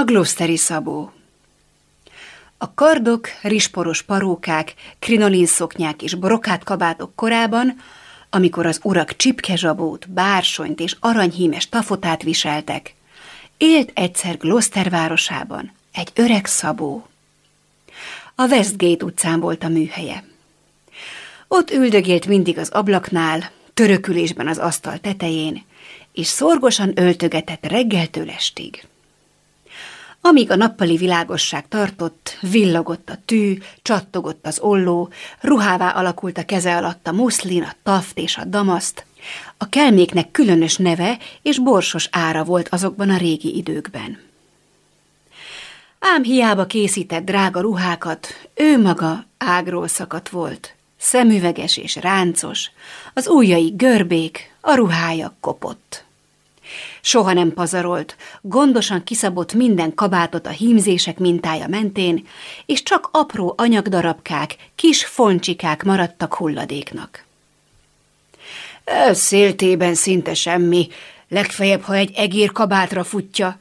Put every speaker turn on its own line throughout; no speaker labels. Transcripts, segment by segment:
A Gloucesteri szabó A kardok, risporos parókák, krinolinszoknyák és brokát korában, amikor az urak csipkezsabót, bársonyt és aranyhímes tafotát viseltek, élt egyszer Gloucester városában egy öreg szabó. A Westgate utcán volt a műhelye. Ott üldögélt mindig az ablaknál, törökülésben az asztal tetején, és szorgosan öltögetett reggeltől estig. Amíg a nappali világosság tartott, villogott a tű, csattogott az olló, ruhává alakult a keze alatt a muszlin, a taft és a damaszt, a kelméknek különös neve és borsos ára volt azokban a régi időkben. Ám hiába készített drága ruhákat, ő maga ágról szakadt volt, szemüveges és ráncos, az ujjai görbék, a ruhája kopott. Soha nem pazarolt, gondosan kiszabott minden kabátot a hímzések mintája mentén, és csak apró anyagdarabkák, kis foncsikák maradtak hulladéknak. Széltében szinte semmi, legfeljebb, ha egy egér kabátra futja,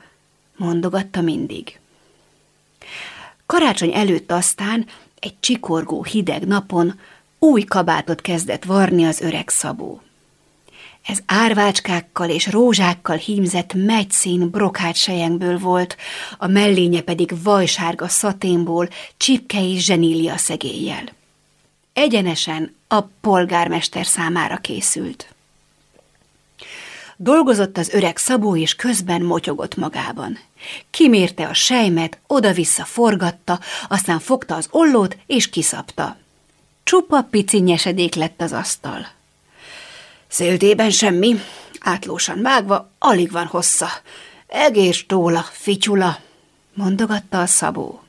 mondogatta mindig. Karácsony előtt aztán egy csikorgó hideg napon új kabátot kezdett varni az öreg szabó. Ez árvácskákkal és rózsákkal hímzett megyszín sejekből volt, a mellénye pedig vajsárga szaténból, csipke és zsenília szegéllyel. Egyenesen a polgármester számára készült. Dolgozott az öreg Szabó, és közben motyogott magában. Kimérte a sejmet, oda-vissza forgatta, aztán fogta az ollót, és kiszapta. Csupa pici nyesedék lett az asztal. Széltében semmi, átlósan vágva, alig van hossza. Egész tóla, fityula, mondogatta a szabó.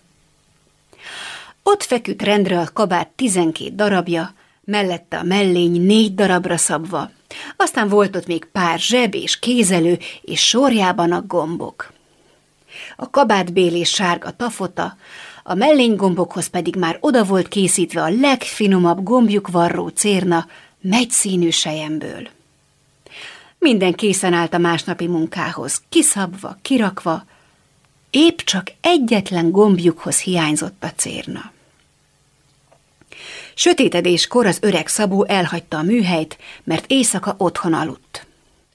Ott feküdt rendre a kabát tizenkét darabja, mellette a mellény négy darabra szabva, aztán volt ott még pár zseb és kézelő, és sorjában a gombok. A kabátbélés sárga tafota, a mellénygombokhoz pedig már oda volt készítve a legfinomabb gombjuk varró cérna, megyszínű sejemből. Minden készen állt a másnapi munkához, kiszabva, kirakva, épp csak egyetlen gombjukhoz hiányzott a cérna. Sötétedéskor az öreg Szabó elhagyta a műhelyt, mert éjszaka otthon aludt.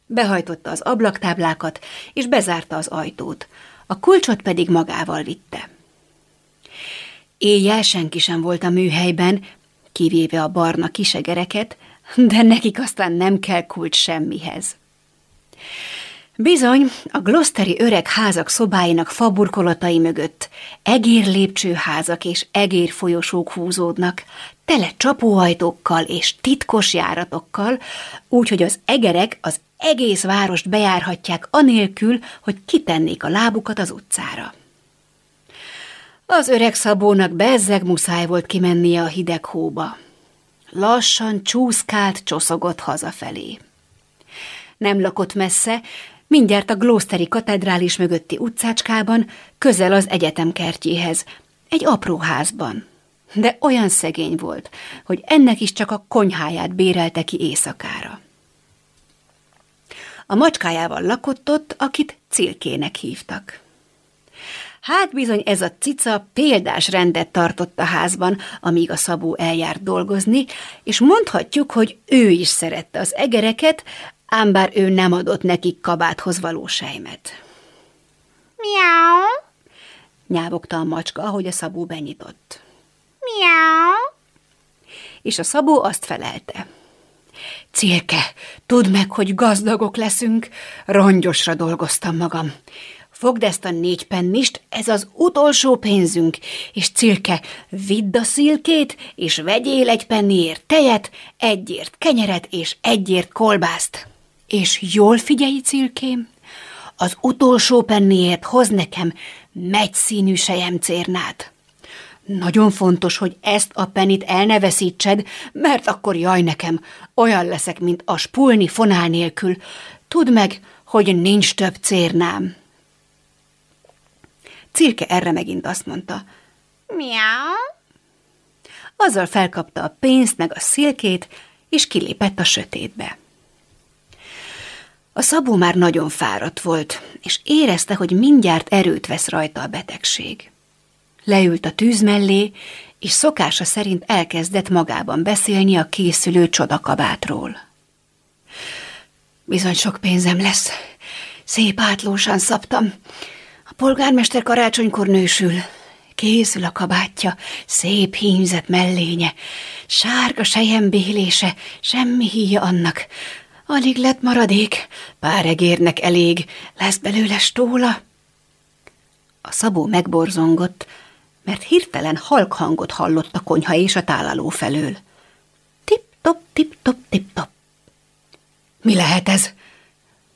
Behajtotta az ablaktáblákat, és bezárta az ajtót, a kulcsot pedig magával vitte. Éjjel senki sem volt a műhelyben, kivéve a barna kisegereket, de nekik aztán nem kell kulcs semmihez. Bizony, a gloszteri öreg házak szobáinak faburkolatai mögött egér lépcsőházak és egér folyosók húzódnak, tele csapóajtókkal és titkos járatokkal, úgyhogy az egerek az egész várost bejárhatják anélkül, hogy kitennék a lábukat az utcára. Az öreg Szabónak bezzeg muszáj volt kimennie a hideg hóba. Lassan csúszkált, csoszogott hazafelé. Nem lakott messze, mindjárt a Gloucesteri katedrális mögötti utcácskában, közel az egyetem kertjéhez, egy apró házban. De olyan szegény volt, hogy ennek is csak a konyháját bérelte ki éjszakára. A macskájával lakott ott, akit Cilkének hívtak. Hát bizony ez a cica példás rendet tartott a házban, amíg a Szabó eljárt dolgozni, és mondhatjuk, hogy ő is szerette az egereket, ám bár ő nem adott nekik kabáthoz való sejmet.
Miau!
nyávogta a macska, ahogy a Szabó benyitott.
Miau!
És a Szabó azt felelte. Cirke, tudd meg, hogy gazdagok leszünk, rongyosra dolgoztam magam. Fogd ezt a négy pennist, ez az utolsó pénzünk, és Cirke, vidd a szilkét, és vegyél egy penniért tejet, egyért kenyeret és egyért kolbászt. És jól figyelj, Cirkém, az utolsó penniért hoz nekem megyszínű sejemcérnát. Nagyon fontos, hogy ezt a penit elneveszítsed, mert akkor jaj nekem, olyan leszek, mint a spulni fonál nélkül. Tudd meg, hogy nincs több cérnám. Cirke erre megint azt mondta.
Miau?
Azzal felkapta a pénzt meg a szilkét, és kilépett a sötétbe. A szabó már nagyon fáradt volt, és érezte, hogy mindjárt erőt vesz rajta a betegség. Leült a tűz mellé, és szokása szerint elkezdett magában beszélni a készülő csodakabátról. Bizony sok pénzem lesz. Szép átlósan szabtam. Polgármester karácsonykor nősül. Készül a kabátja, szép hímzett mellénye, sárga sejembélése, semmi híja annak. Alig lett maradék, pár egérnek elég, lesz belőle stóla. A szabó megborzongott, mert hirtelen halk hangot hallott a konyha és a tálaló felől. Tip-top, tip-top, tip-top. Mi lehet ez?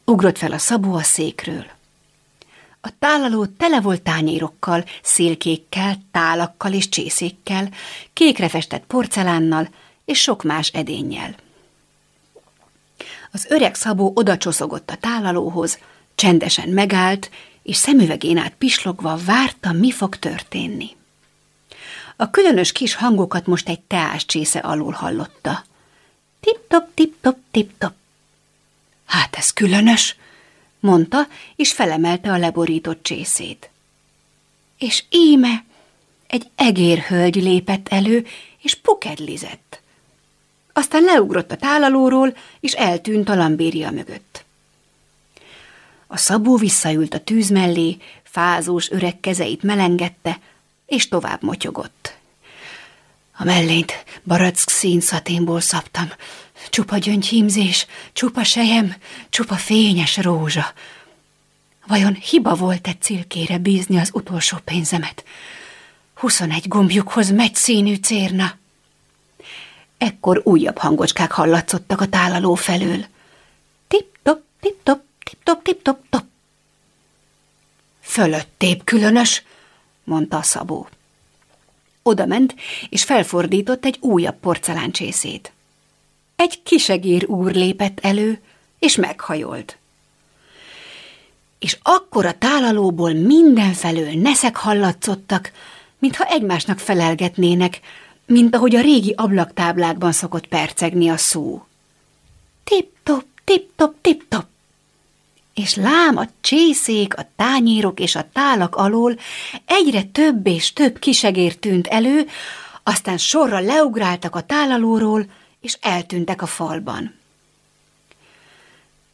Ugrott fel a szabó a székről. A tálaló tele volt tányérokkal, szélkékkel, tálakkal és csészékkel, kékre festett porcelánnal és sok más edénnyel. Az öreg szabó oda csoszogott a tálalóhoz, csendesen megállt, és szemüvegén át pislogva várta, mi fog történni. A különös kis hangokat most egy teás csésze alul hallotta. Tip-top, tip-top, tip-top. Hát ez különös, mondta, és felemelte a leborított csészét. És íme egy egérhölgy lépett elő, és pukedlizett. Aztán leugrott a tálalóról, és eltűnt a lambéria mögött. A szabó visszaült a tűz mellé, fázós öreg kezeit melengette, és tovább motyogott. A mellényt barack szín szaténból szabtam, csupa gyöngyhímzés, csupa sejem, csupa fényes rózsa. Vajon hiba volt egy cilkére bízni az utolsó pénzemet? Huszonegy gombjukhoz megy színű cérna. Ekkor újabb hangocskák hallatszottak a tálaló felől. Tip-top, tip-top, tip-top, tip-top, top. Fölöttébb különös, mondta a szabó. Oda ment, és felfordított egy újabb porceláncsészét. Egy kisegér úr lépett elő, és meghajolt. És akkor a tálalóból mindenfelől neszek hallatszottak, mintha egymásnak felelgetnének, mint ahogy a régi ablaktáblákban szokott percegni a szó. Tip-top, tip-top, tip-top. És lám a csészék, a tányérok és a tálak alól egyre több és több kisegér tűnt elő, aztán sorra leugráltak a tálalóról, és eltűntek a falban.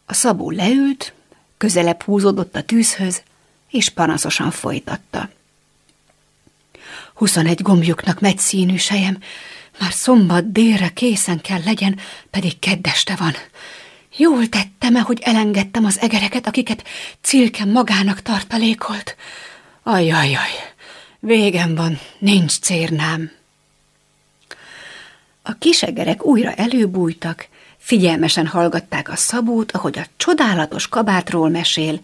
A szabó leült, közelebb húzódott a tűzhöz, és panaszosan folytatta. Huszonegy gombjuknak megy színű sejem, már szombat délre készen kell legyen, pedig keddeste van. Jól tettem-e, hogy elengedtem az egereket, akiket Cilke magának tartalékolt? Ajajaj, végem van, nincs cérnám. A kisegerek újra előbújtak, figyelmesen hallgatták a szabót, ahogy a csodálatos kabátról mesél,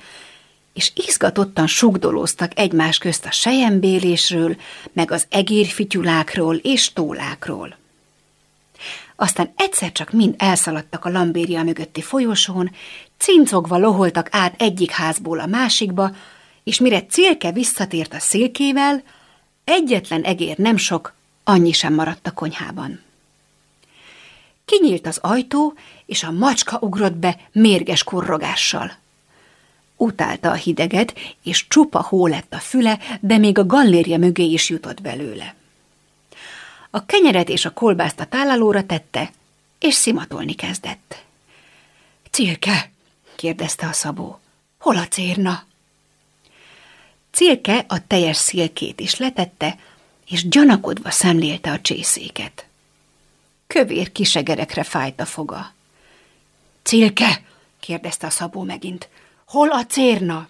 és izgatottan sugdolóztak egymás közt a sejembélésről, meg az egérfityulákról és tólákról. Aztán egyszer csak mind elszaladtak a lambéria mögötti folyosón, cincogva loholtak át egyik házból a másikba, és mire Cilke visszatért a szélkével, egyetlen egér nem sok, annyi sem maradt a konyhában. Kinyílt az ajtó, és a macska ugrott be mérges kurrogással. Utálta a hideget, és csupa hó lett a füle, de még a galléria mögé is jutott belőle. A kenyeret és a kolbászt a tálalóra tette, és szimatolni kezdett. Cilke, kérdezte a szabó, hol a cérna? Cilke a teljes szélkét is letette, és gyanakodva szemlélte a csészéket. Kövér kisegerekre fájt a foga. Cilke, kérdezte a szabó megint, hol a cérna?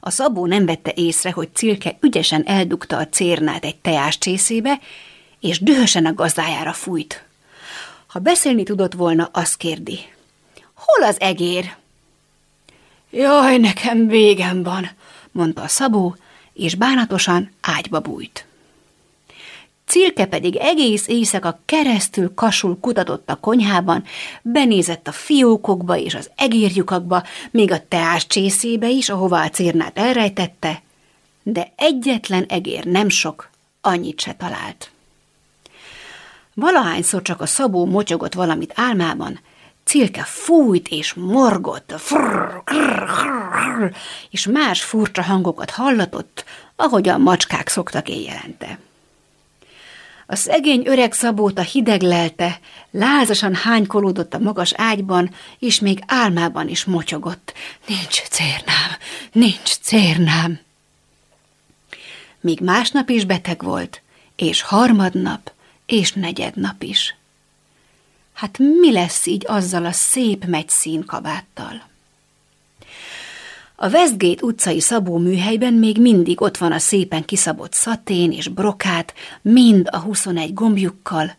A szabó nem vette észre, hogy Cilke ügyesen eldugta a cérnát egy teás csészébe, és dühösen a gazdájára fújt. Ha beszélni tudott volna, azt kérdi. Hol az egér? Jaj, nekem végem van, mondta a szabó, és bánatosan ágyba bújt. Cilke pedig egész éjszaka keresztül kasul kutatott a konyhában, benézett a fiókokba és az egérjukakba, még a teás csészébe is, ahová a cérnát elrejtette, de egyetlen egér nem sok, annyit se talált. Valahányszor csak a szabó motyogott valamit álmában, Cilke fújt és morgott, frrr, krrr, krrr, és más furcsa hangokat hallatott, ahogy a macskák szoktak éjjelente. A szegény öreg szabóta hideg lelte, lázasan hánykolódott a magas ágyban, és még álmában is motyogott. Nincs cérnám, nincs cérnám. Míg másnap is beteg volt, és harmadnap, és negyednap is. Hát mi lesz így azzal a szép megyszín kabáttal? A Westgate utcai szabó műhelyben még mindig ott van a szépen kiszabott szatén és brokát, mind a 21 gombjukkal,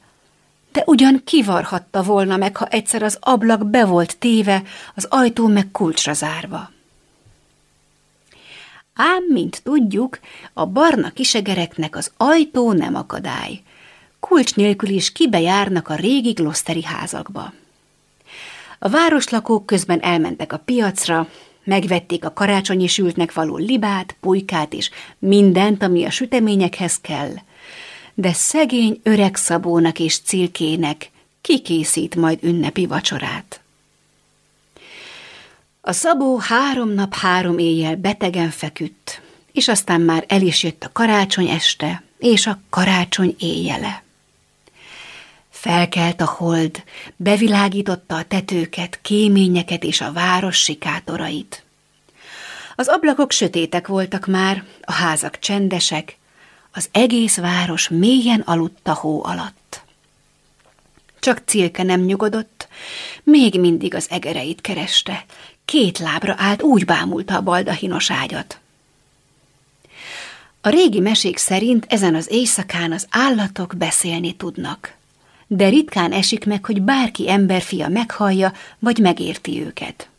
de ugyan kivarhatta volna meg, ha egyszer az ablak be volt téve, az ajtó meg kulcsra zárva. Ám, mint tudjuk, a barna kisegereknek az ajtó nem akadály. Kulcs nélkül is kibejárnak a régi gloszteri házakba. A városlakók közben elmentek a piacra, megvették a karácsonyi sültnek való libát, pulykát és mindent, ami a süteményekhez kell. De szegény öreg szabónak és cilkének kikészít majd ünnepi vacsorát. A szabó három nap, három éjjel betegen feküdt, és aztán már el is jött a karácsony este és a karácsony éjjele. Felkelt a hold, bevilágította a tetőket, kéményeket és a város sikátorait. Az ablakok sötétek voltak már, a házak csendesek, az egész város mélyen aludt a hó alatt. Csak Cilke nem nyugodott, még mindig az egereit kereste, két lábra állt, úgy bámulta a baldahinos ágyat. A régi mesék szerint ezen az éjszakán az állatok beszélni tudnak de ritkán esik meg, hogy bárki emberfia meghallja, vagy megérti őket.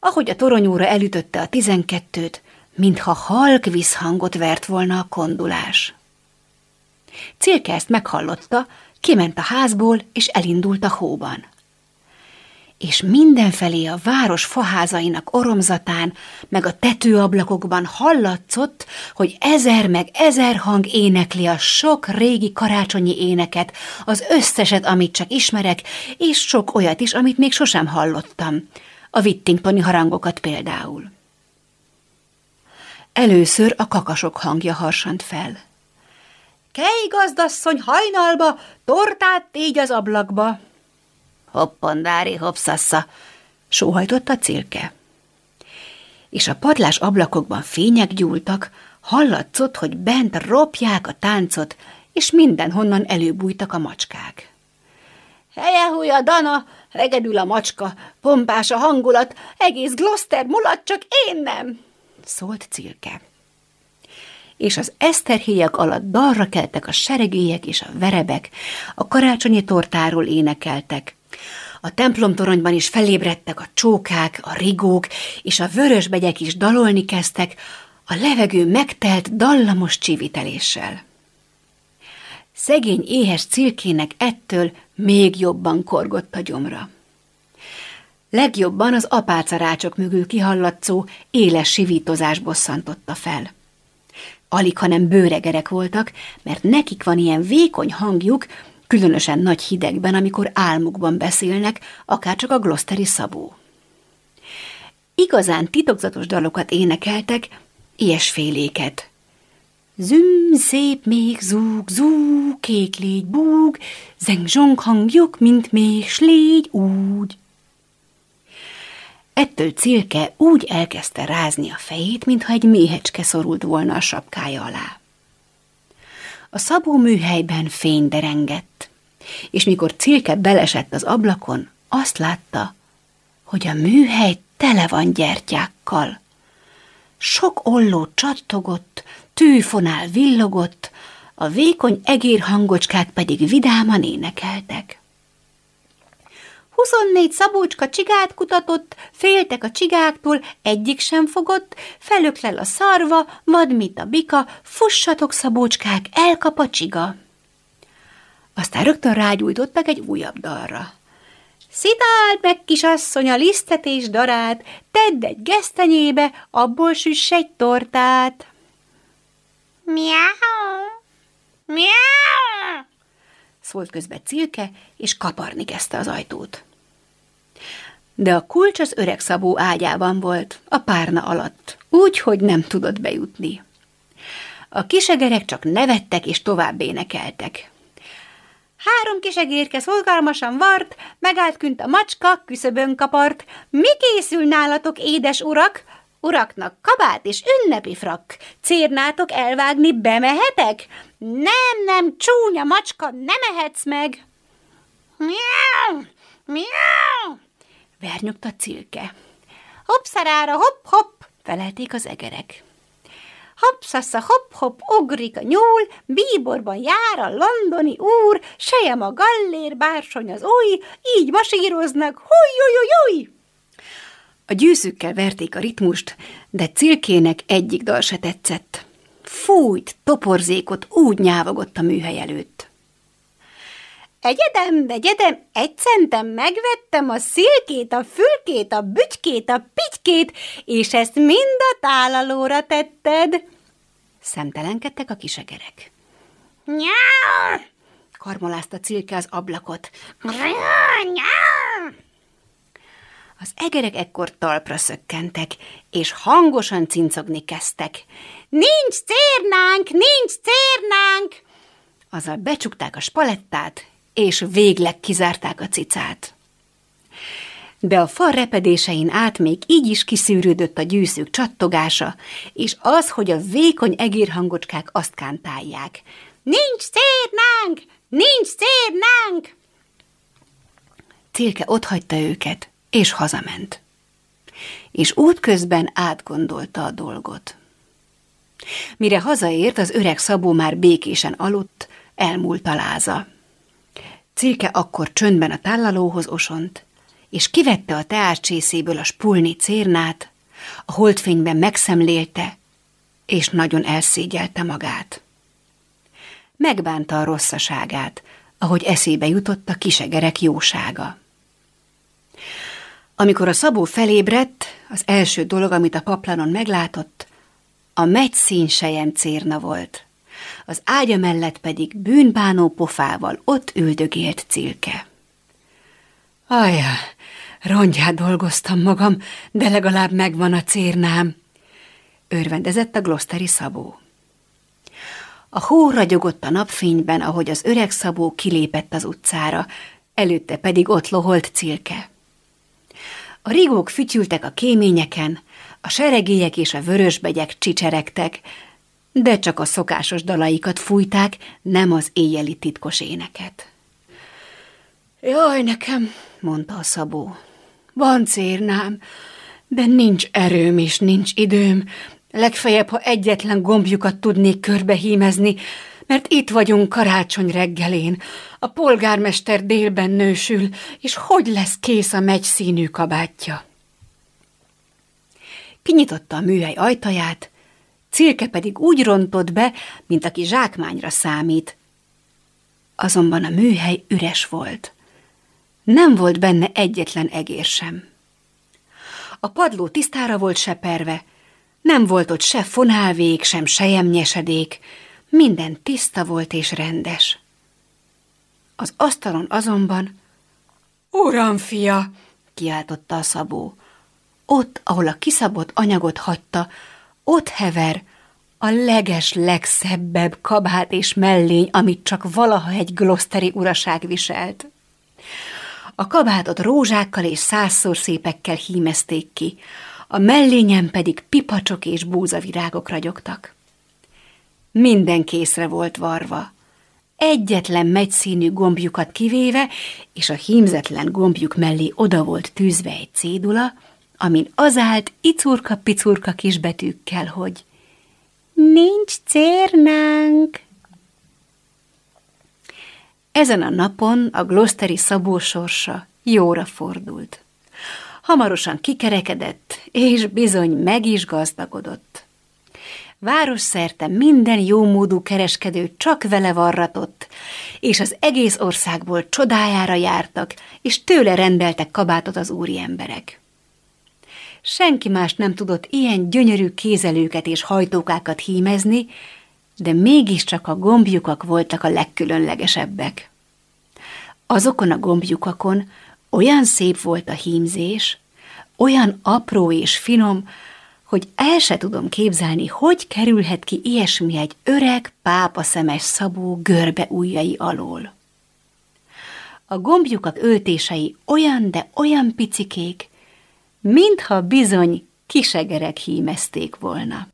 Ahogy a toronyóra elütötte a tizenkettőt, mintha halk visszhangot vert volna a kondulás. Cilke ezt meghallotta, kiment a házból, és elindult a hóban és mindenfelé a város faházainak oromzatán, meg a tetőablakokban hallatszott, hogy ezer meg ezer hang énekli a sok régi karácsonyi éneket, az összeset, amit csak ismerek, és sok olyat is, amit még sosem hallottam. A Whittingtoni harangokat például. Először a kakasok hangja harsant fel. Kej gazdasszony hajnalba, tortát tégy az ablakba! Hoppandári hopszassa, sóhajtott a cilke. És a padlás ablakokban fények gyúltak, hallatszott, hogy bent ropják a táncot, és mindenhonnan előbújtak a macskák. Helye a Dana, regedül a macska, pompás a hangulat, egész Gloucester mulat, csak én nem, szólt Cilke. És az eszterhéjak alatt dalra keltek a seregélyek és a verebek, a karácsonyi tortáról énekeltek, a templomtoronyban is felébredtek a csókák, a rigók, és a vörösbegyek is dalolni kezdtek, a levegő megtelt dallamos csiviteléssel. Szegény éhes cilkének ettől még jobban korgott a gyomra. Legjobban az apácarácsok mögül kihallatszó, éles sivítozás bosszantotta fel. Alig, hanem bőregerek voltak, mert nekik van ilyen vékony hangjuk, különösen nagy hidegben, amikor álmukban beszélnek, akárcsak a gloszteri szabó. Igazán titokzatos dalokat énekeltek, ilyesféléket. Züm, szép még zúg, zúg, kék légy, búg, zeng zsong hangjuk, mint még slégy, úgy. Ettől Cilke úgy elkezdte rázni a fejét, mintha egy méhecske szorult volna a sapkája alá. A szabó műhelyben fény derengett, és mikor Cilke belesett az ablakon, azt látta, hogy a műhely tele van gyertyákkal. Sok olló csattogott, tűfonál villogott, a vékony egérhangocskák pedig vidáman énekeltek. Huszonnégy szabócska csigát kutatott, féltek a csigáktól, egyik sem fogott, felöklel a szarva, vad, mit a bika, fussatok szabócskák, elkap a csiga. Aztán rögtön rágyújtottak egy újabb dalra. Szitáld meg, kisasszony, a lisztet és darát, tedd egy gesztenyébe, abból süss egy tortát.
Miau! Miau!
Szólt közbe Cilke, és kaparni kezdte az ajtót. de a kulcs az öreg szabó ágyában volt, a párna alatt, úgy, hogy nem tudott bejutni. A kisegerek csak nevettek és tovább énekeltek. Három kisegérke szolgálmasan vart, megállt künt a macska, küszöbön kapart. Mi készül nálatok, édes urak? Uraknak kabát és ünnepi frak. Cérnátok elvágni, bemehetek? Nem, nem, csúnya macska, nem ehetsz meg.
Miau, miau,
Vernyogta Cilke. Hopp-szarára, hopp-hopp, felelték az egerek. Hopp-szassa, hopp-hopp, ugrik a nyúl, bíborban jár a londoni úr, sejem a gallér, bársony az új, így masíroznak, húj A gyűszükkel verték a ritmust, de Cilkének egyik dal se tetszett. Fújt, toporzékot úgy nyávogott a műhely előtt.
Egyedem, egyedem, egy centem megvettem a szilkét, a fülkét, a bütykét, a pitykét, és ezt mind a tálalóra tetted.
Szemtelenkedtek a kisegerek.
Nyár!
Karmolázta Cilke az ablakot.
Nyár!
Az egerek ekkor talpra szökkentek, és hangosan cincogni kezdtek.
Nincs cérnánk, nincs cérnánk!
Azzal becsukták a spalettát, és végleg kizárták a cicát. De a fal repedésein át még így is kiszűrődött a gyűszők csattogása, és az, hogy a vékony egérhangocskák azt kántálják.
Nincs cérnánk! Nincs cérnánk!
Célke otthagyta őket, és hazament. És útközben átgondolta a dolgot. Mire hazaért, az öreg Szabó már békésen aludt, elmúlt a láza. Cilke akkor csöndben a tállalóhoz osont, és kivette a teáscsészéből a spulni cérnát, a holdfényben megszemlélte, és nagyon elszégyelte magát. Megbánta a rosszaságát, ahogy eszébe jutott a kisegerek jósága. Amikor a szabó felébredt, az első dolog, amit a paplanon meglátott, a megy színsejem cérna volt az ágya mellett pedig bűnbánó pofával ott üldögélt Cilke. Ajja, rongyát dolgoztam magam, de legalább megvan a cérnám, örvendezett a gloszteri szabó. A hó ragyogott a napfényben, ahogy az öreg szabó kilépett az utcára, előtte pedig ott loholt Cilke. A rigók fütyültek a kéményeken, a seregélyek és a vörösbegyek csicseregtek, de csak a szokásos dalaikat fújták, nem az éjjeli titkos éneket. Jaj, nekem, mondta a szabó, van cérnám, de nincs erőm és nincs időm, legfeljebb, ha egyetlen gombjukat tudnék körbehímezni, mert itt vagyunk karácsony reggelén, a polgármester délben nősül, és hogy lesz kész a megy színű kabátja? Kinyitotta a műhely ajtaját, Cilke pedig úgy rontott be, mint aki zsákmányra számít. Azonban a műhely üres volt. Nem volt benne egyetlen egér sem. A padló tisztára volt seperve, nem volt ott se fonálvég, sem sejemnyesedék, minden tiszta volt és rendes. Az asztalon azonban, Uram, fia! kiáltotta a szabó. Ott, ahol a kiszabott anyagot hagyta, ott hever a leges legszebbebb kabát és mellény, amit csak valaha egy gloszteri uraság viselt. A kabátot rózsákkal és százszor szépekkel hímezték ki, a mellényen pedig pipacsok és búzavirágok ragyogtak. Minden készre volt varva, egyetlen megyszínű gombjukat kivéve, és a hímzetlen gombjuk mellé oda volt tűzve egy cédula, amin az állt icurka-picurka kisbetűkkel, hogy Nincs cérnánk! Ezen a napon a gloszteri szabó sorsa jóra fordult. Hamarosan kikerekedett, és bizony meg is gazdagodott. Város szerte minden jómódú kereskedő csak vele varratott, és az egész országból csodájára jártak, és tőle rendeltek kabátot az úri emberek. Senki más nem tudott ilyen gyönyörű kézelőket és hajtókákat hímezni, de mégiscsak a gombjukak voltak a legkülönlegesebbek. Azokon a gombjukakon Olyan szép volt a hímzés, olyan apró és finom, hogy el se tudom képzelni, hogy kerülhet ki ilyesmi egy öreg, pápaszemes szabó görbe ujjai alól. A gombjukak öltései olyan, de olyan picikék, mintha bizony kisegerek hímezték volna.